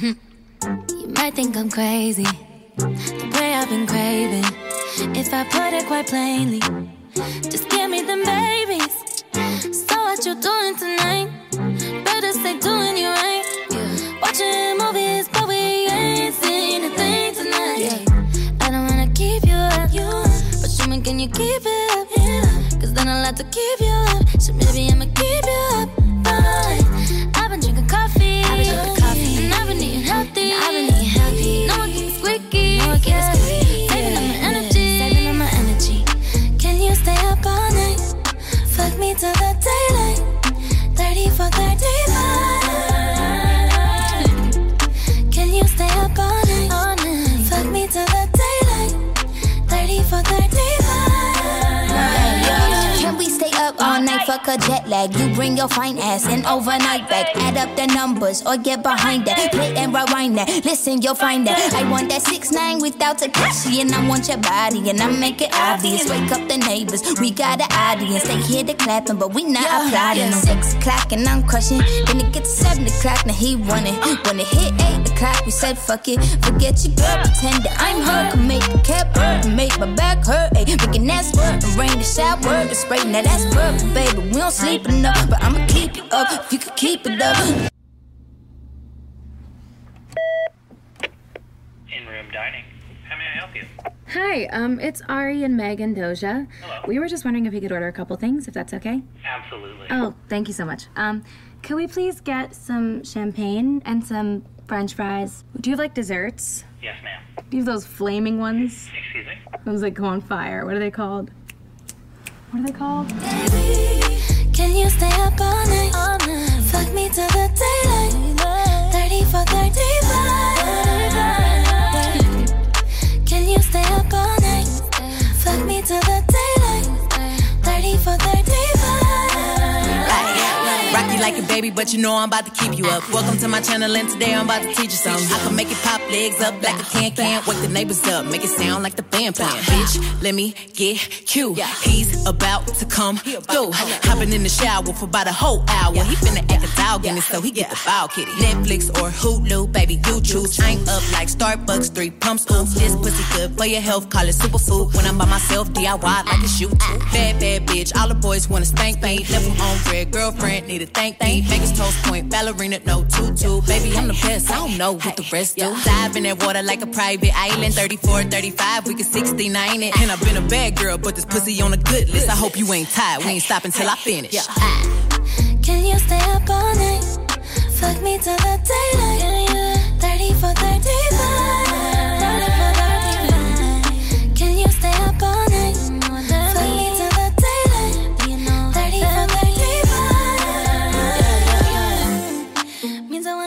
You might think I'm crazy, the way I've been craving. If I put it quite plainly, just give me them babies. So what you doing tonight? Better stay doing you right. Watching movies, but we ain't seen a thing tonight. I don't wanna keep you up, but show me can you keep it up? Cause then I'll have to keep you up. So maybe I'ma Fuck a jet lag. You bring your fine ass in overnight back. Add up the numbers or get behind that. Play and rewind that. Listen, you'll find that. I want that six nine without a Tekashi, and I want your body, and I make it obvious. Wake up the neighbors. We got an audience. They hear the clapping, but we not applauding. Six o'clock and I'm crushing. Then it gets seven o'clock, now he running. When it hit eight o'clock, we said fuck it. Forget your girl, pretend that I'm her. Can make a cap hurt, can make my back hurt. Ayy, making that squirt, and rain the shower, the spray. Now that's perfect, baby. We don't sleep enough, but I'ma keep you up if you can keep it up. In room dining. How may I help you? Hi, um, it's Ari and Meg and Doja. Hello. We were just wondering if we could order a couple things, if that's okay. Absolutely. Oh, thank you so much. Um, could we please get some champagne and some French fries? Do you have like desserts? Yes, ma'am. Do you have those flaming ones? Excuse me. Those that go on fire. What are they called? What are they called? Can you stay up all night? All night. Baby, but you know I'm about to keep you up. Welcome to my channel, and today I'm about to teach you something. I can make it pop legs up like a can can. Wake the neighbors up, make it sound like the band playing. Bitch, let me get you. He's about to come through. Hopping in the shower for about a whole hour. He finna act a dog in it, so he get the foul kitty. Netflix or Hulu, baby, you choose. I'm up like Starbucks, three pumps. Ooh, this pussy good for your health, call it superfood. When I'm by myself, DIY like you too. Bad, bad bitch, all the boys wanna spank me. Level on red, girlfriend need a thank me. Vegas toast point, ballerina, no tutu. Baby, I'm the best, I don't know what the rest do. Dive in that water like a private island. 34, 35, we can 69 it. And I've been a bad girl, but this pussy on a good list. I hope you ain't tired, we ain't stopping till I finish. Can you stay up all night?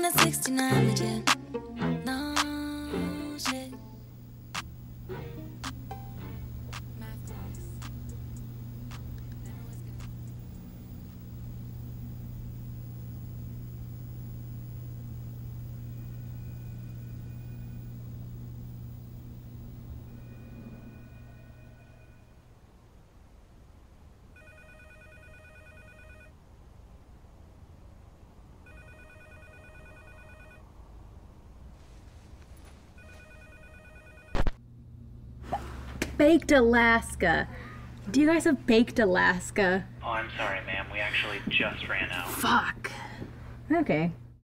35. Means Baked Alaska. Do you guys have baked Alaska? Oh, I'm sorry, ma'am. We actually just ran out. Fuck. Okay.